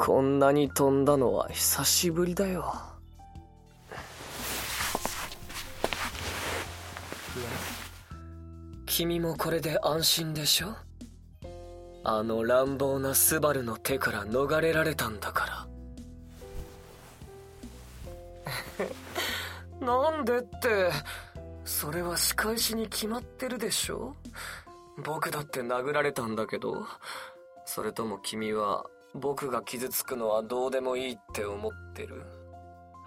こんなに飛んだのは久しぶりだよ。君もこれで安心でしょ？あの乱暴なスバルの手から逃れられたんだから。なんでって。それは仕返しに決まってるでしょ？僕だって殴られたんだけど。それとも君は僕が傷つくのはどうでもいいって思ってる。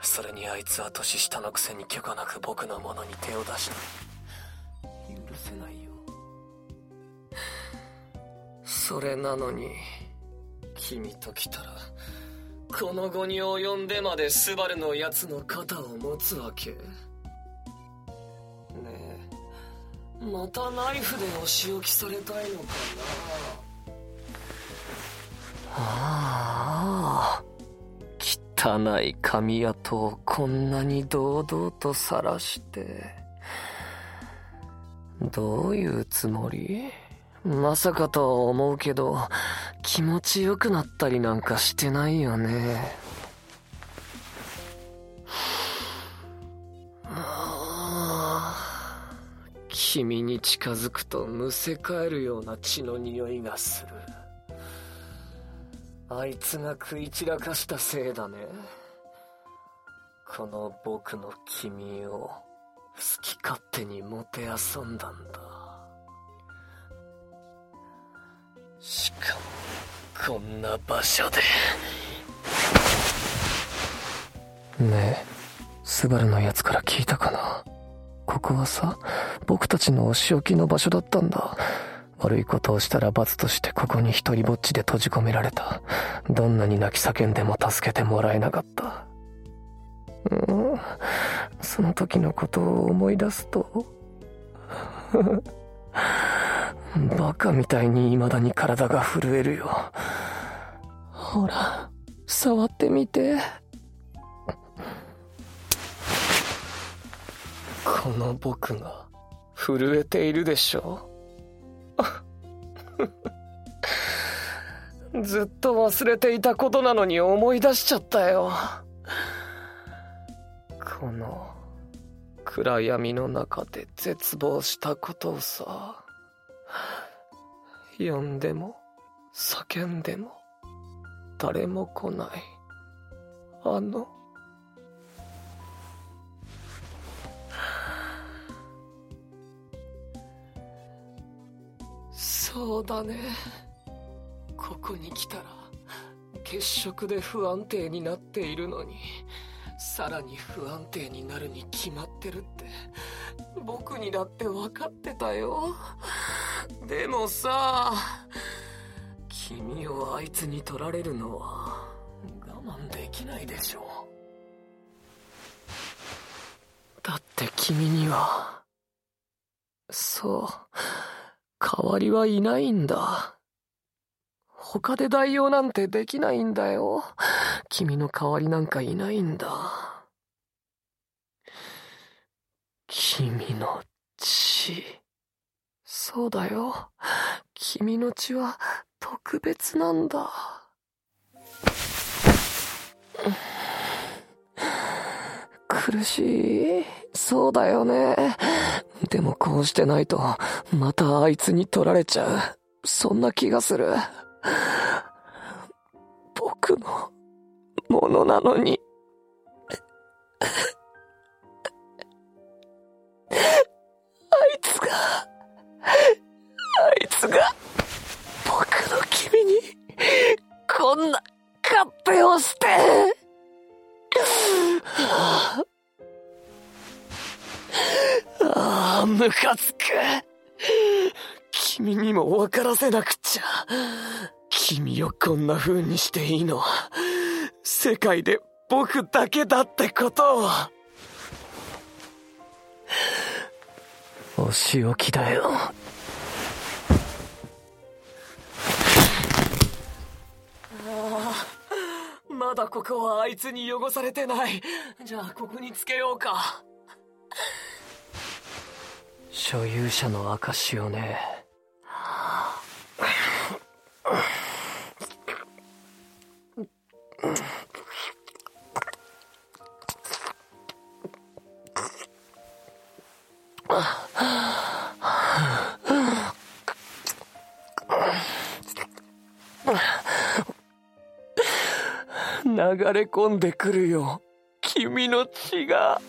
それにあいつは年下のくせに許可なく僕のものに手を出した。許せないよ。それなのに君と来たらこの後に及んでまでスバルのやつの肩を持つわけ。ねえまたナイフでお仕置きされたいのかな。ああ。汚い髪跡をこんなに堂々と晒して。どういうつもり？まさかとは思うけど気持ちよくなったりなんかしてないよね。君に近づくとむせ返るような血の匂いがする。あいつが食い散らかしたせいだね。この僕の君を好き勝手にもてあそんだんだ。しかもこんな場所で。ねえスバルのやつから聞いたかな？ここはさ僕たちのお仕置きの場所だったんだ。悪いことをしたら罰としてここに一人ぼっちで閉じ込められた。どんなに泣き叫んでも助けてもらえなかった。うん。その時のことを思い出すと。バカみたいに未だに体が震えるよ。ほら触ってみて。この僕が震えているでしょう。ずっと忘れていたことなのに思い出しちゃったよ。この暗闇の中で絶望したことをさ呼んでも叫んでも誰も来ない。あのそうだね。ここに来たら血色で不安定になっているのにさらに不安定になるに決まってるって僕にだって分かってたよ。でもさ君をあいつに取られるのは我慢できないでしょ。だって君にはそう。代わりはいないんだ。他で代用なんてできないんだよ。君の代わりなんかいないんだ。君の血。そうだよ。君の血は特別なんだ。苦しい。そうだよね。でもこうしてないとまたあいつに取られちゃう。そんな気がする。僕のものなのに。あいつがあいつが僕の君にこんな勝手をして。ムカつく君にも分からせなくちゃ君をこんな風にしていいの。は世界で僕だけだってことを。お仕置きだよ。まだここはあいつに汚されてない。じゃあここにつけようか所有者の証をね。流れ込んでくるよ君の血が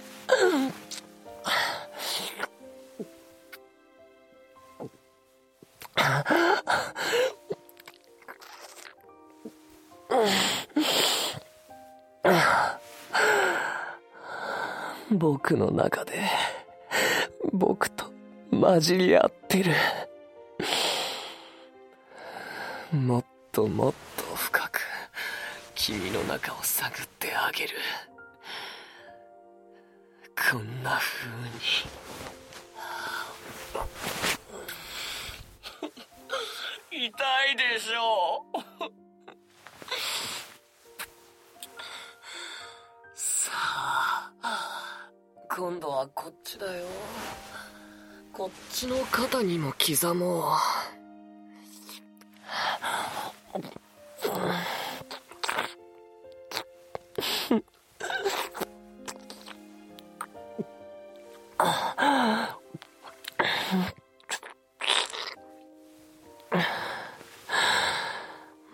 僕の中で僕と混じり合ってる。もっともっと深く君の中を探ってあげる。こんな風に。痛いでしょ。うさあ。今度はこっちだよ。こっちの肩にも刻もう。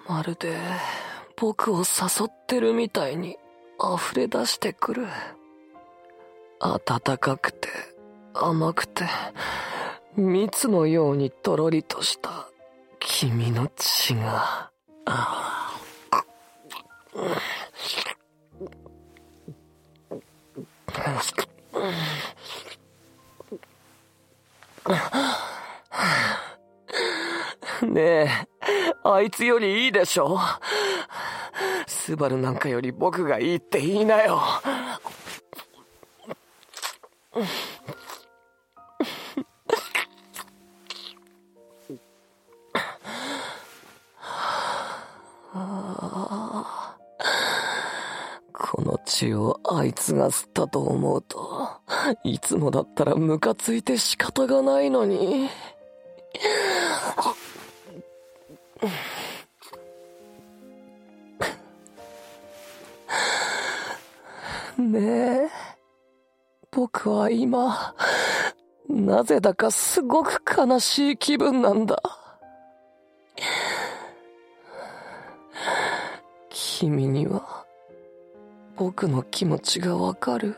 まるで僕を誘ってるみたいに溢れ出してくる。暖かくて甘くて蜜のようにとろりとした君の血が。ねえあいつよりいいでしょ？スバルなんかより僕がいいって言いなよ。この血をあいつが吸ったと思うといつもだったらムカついて仕方がないのに。ねえ。僕は今なぜだかすごく悲しい気分なんだ。君には僕の気持ちがわかる。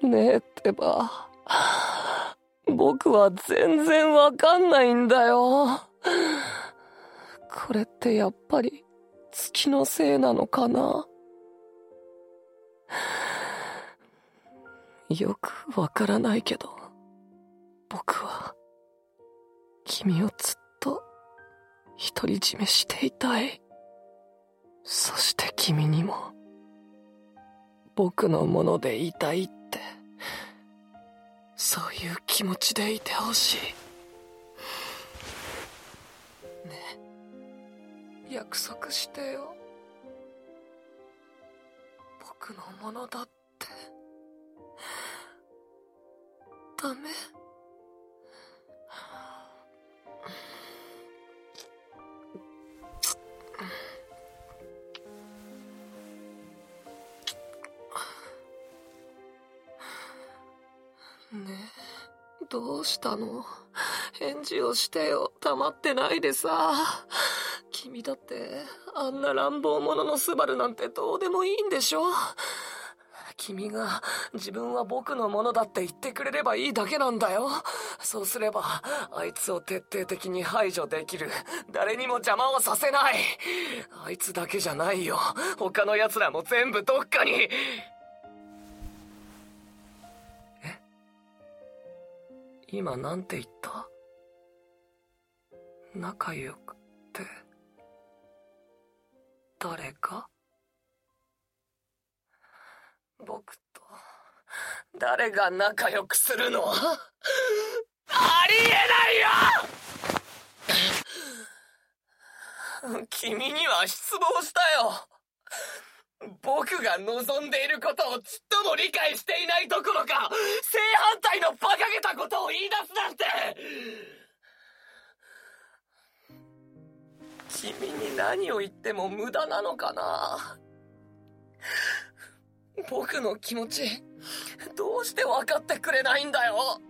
ねえってば。僕は全然わかんないんだよ。これってやっぱり月のせいなのかな。よくわからないけど僕は君をずっと独り占めしていたい。そして君にも僕のものでいたいってそういう気持ちでいてほしい。ね約束してよ。僕のものだって。ダメ。ねえ。どうしたの？返事をしてよ。黙ってないでさ。君だってあんな乱暴者のスバルなんてどうでもいいんでしょ？君が自分は僕のものだって言ってくれればいいだけなんだよ。そうすればあいつを徹底的に排除できる。誰にも邪魔をさせない。あいつだけじゃないよ。他の奴らも全部どっかに。え？今なんて言った？仲良くって。誰が仲良くするの？ありえないよ！君には失望したよ！僕が望んでいることをちっとも理解していないどころか正反対の馬鹿げたことを言い出すなんて！君に何を言っても無駄なのかな？僕の気持ちどうして分かってくれないんだよ？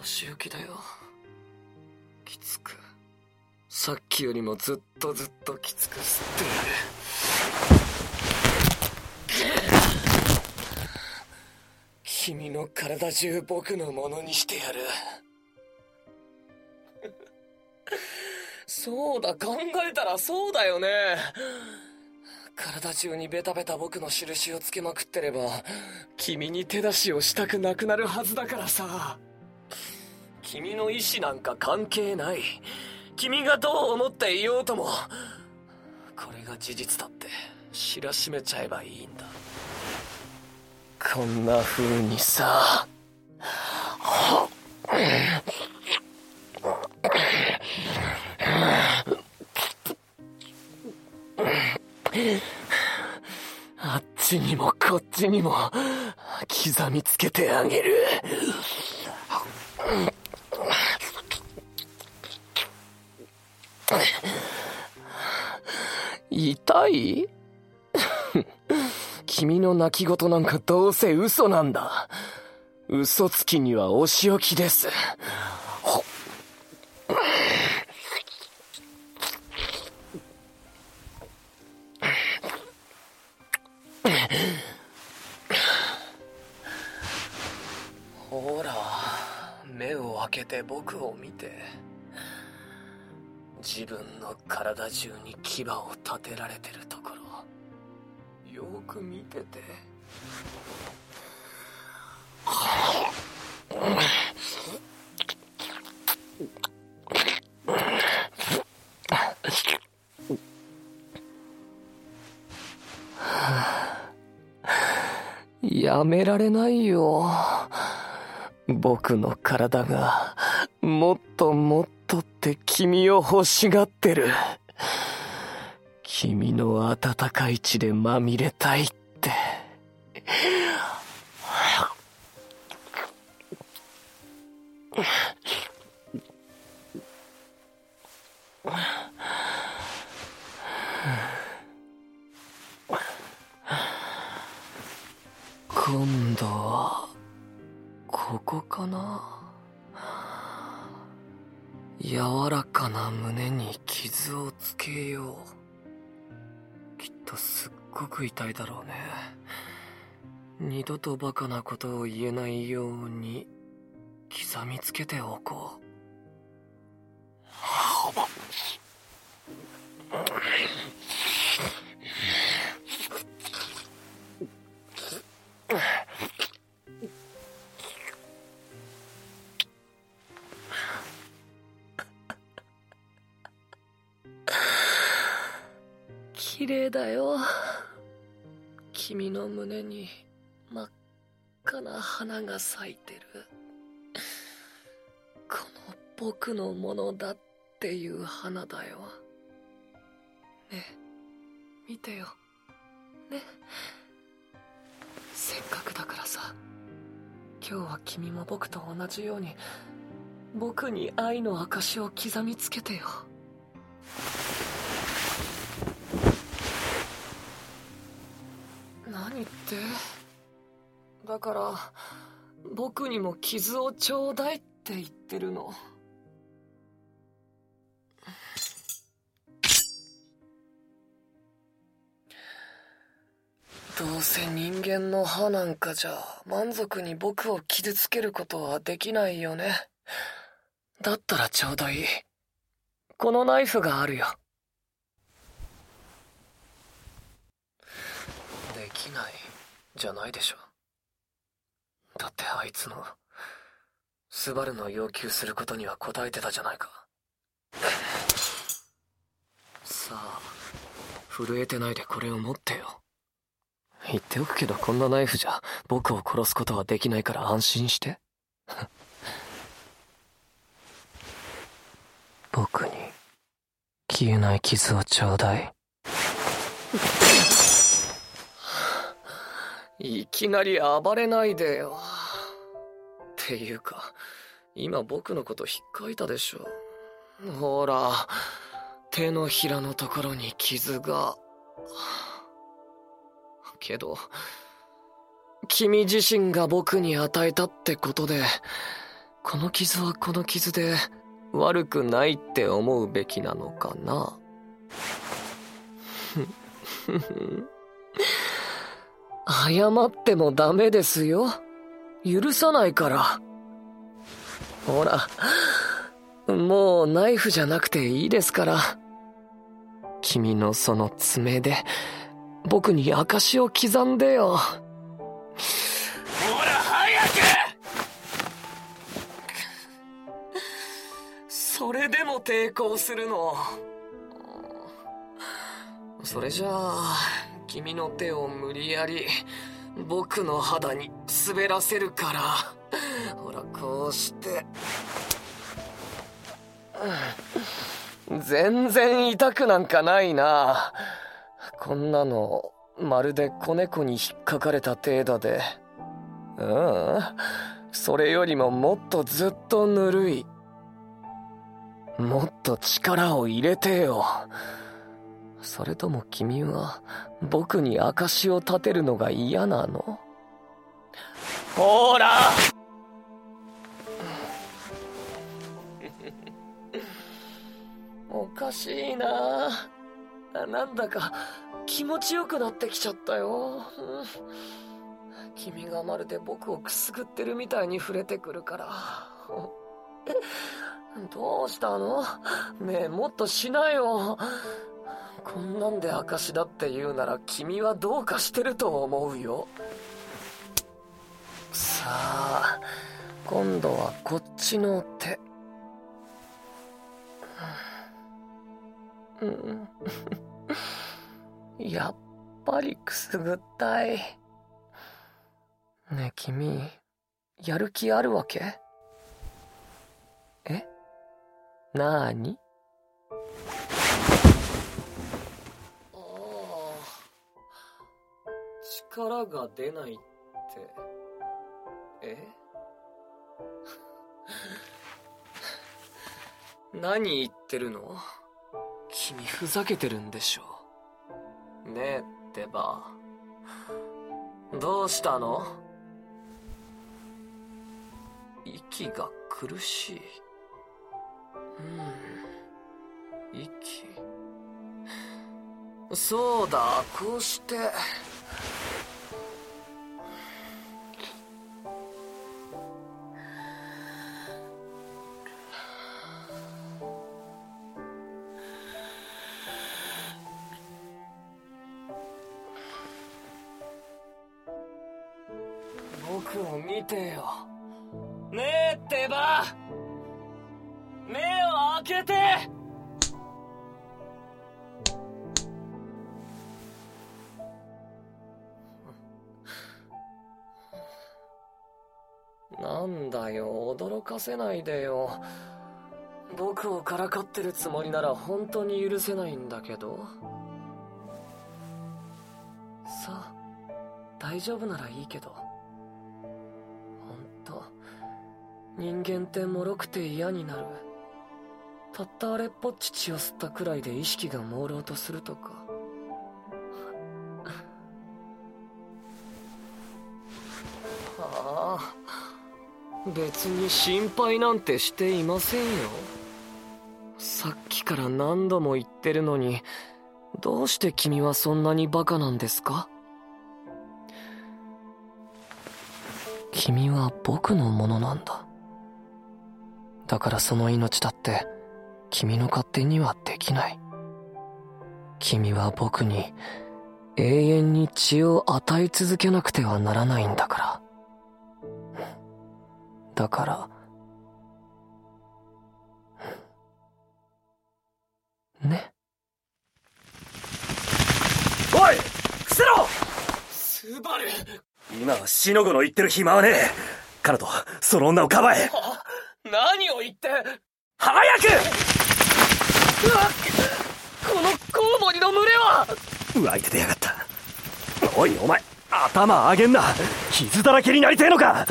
お仕置きだよ。きつく。さっきよりもずっとずっときつく吸ってやる。君の体中僕のものにしてやる。そうだ考えたらそうだよね。体中にベタベタ僕の印をつけまくってれば君に手出しをしたくなくなるはずだからさ。君の意志なんか関係ない。君がどう思っていようともこれが事実だって知らしめちゃえばいいんだ。こんな風にさ。あっちにもこっちにも刻みつけてあげる。痛い？君の泣き言なんかどうせ嘘なんだ。嘘つきにはお仕置きです。見て自分の体中に牙を立てられてるところよく見ててやめられないよ。僕の体が、もっともっとって君を欲しがってる。君の温かい血でまみれたいって。二度とバカなことを言えないように刻みつけておこう。綺麗だよ。君の胸に。真っ赤な花が咲いてる。この僕のものだっていう花だよ。ねえ見てよ。ねせっかくだからさ。今日は君も僕と同じように僕に愛の証を刻みつけてよ。何って？だから僕にも傷をちょうだいって言ってるの。どうせ人間の歯なんかじゃ満足に僕を傷つけることはできないよね。だったらちょうどいい。このナイフがあるよ。できないじゃないでしょ。だってあいつのスバルの要求することには答えてたじゃないか。さあ震えてないでこれを持ってよ。言っておくけどこんなナイフじゃ僕を殺すことはできないから安心して。僕に消えない傷をちょうだい。いきなり暴れないでよ。っていうか、今僕のこと引っかいたでしょ。ほら、手のひらのところに傷が。けど、君自身が僕に与えたってことで、この傷はこの傷で、悪くないって思うべきなのかな謝ってもダメですよ。許さないから。ほら、もうナイフじゃなくていいですから。君のその爪で、僕に証を刻んでよ。ほら、早くそれでも抵抗するの。それじゃあ、君の手を無理やり、僕の肌に滑らせるから。ほら、こうして。全然痛くなんかないな。こんなの、まるで子猫に引っかかれた程度で。うん、それよりももっとずっとぬるい。もっと力を入れてよ。それとも君は僕に証を立てるのが嫌なの？ほら！おかしいな。なんだか気持ちよくなってきちゃったよ、君がまるで僕をくすぐってるみたいに触れてくるから。どうしたの？ねえもっとしなよこんなんで証だって言うなら君はどうかしてると思うよ。さあ今度はこっちの手。うん。やっぱりくすぐったい。ねえ君やる気あるわけ？え？なーに？力が出ないって、え？何言ってるの？君ふざけてるんでしょ？ねえってば。どうしたの？息が苦しい。うん。息。そうだ、こうして。僕を見てよ。ねえってば目を開けてなんだよ、驚かせないでよ。僕をからかってるつもりなら本当に許せないんだけど。さあ、大丈夫ならいいけど。人間って脆くて嫌になる。たったあれっぽっち血を吸ったくらいで意識が朦朧とするとか。はあ。別に心配なんてしていませんよ。さっきから何度も言ってるのにどうして君はそんなにバカなんですか？君は僕のものなんだ。だからその命だって君の勝手にはできない。君は僕に永遠に血を与え続けなくてはならないんだから。だからね。おい伏せろ！スバル今は死の子の言ってる暇はねえ。カナトその女をかばえ。何を言って早く！このコウモリの群れは！湧いててやがった。おいお前頭上げんな。傷だらけになりてえのか！